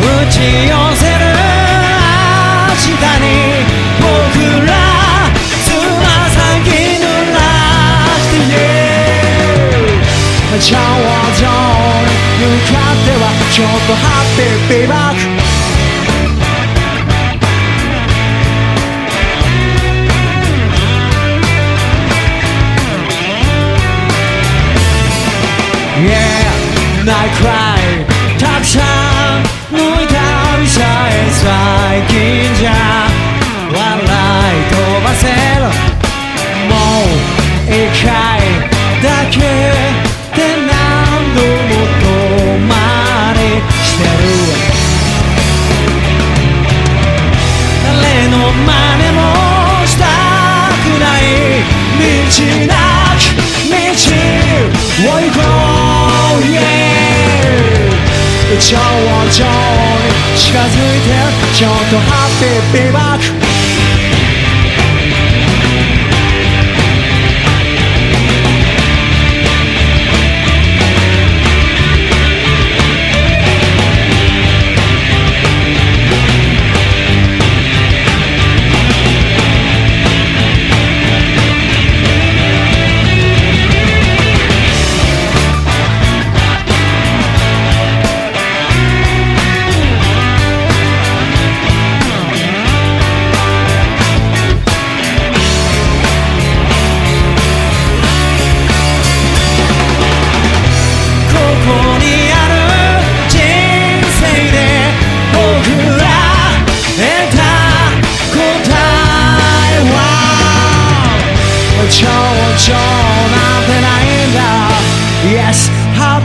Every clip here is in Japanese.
打ち寄せる明日に僕らつま先濡らして Ciao 上に向かってはちょっとハッピービーバック。Yeah, night cry たくさん抜いた旅さえ最近じゃ笑い飛ばせるもう一回だけで何度も遠回りしてる。誰の真似もしたくない。道な超上に近づいてちょっとハッピービーバック。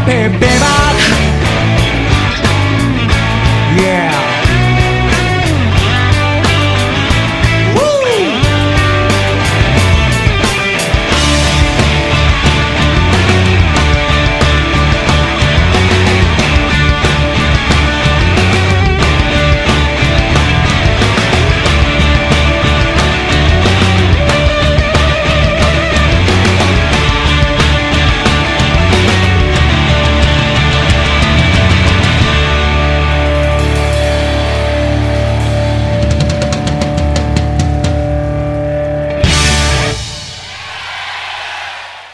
baby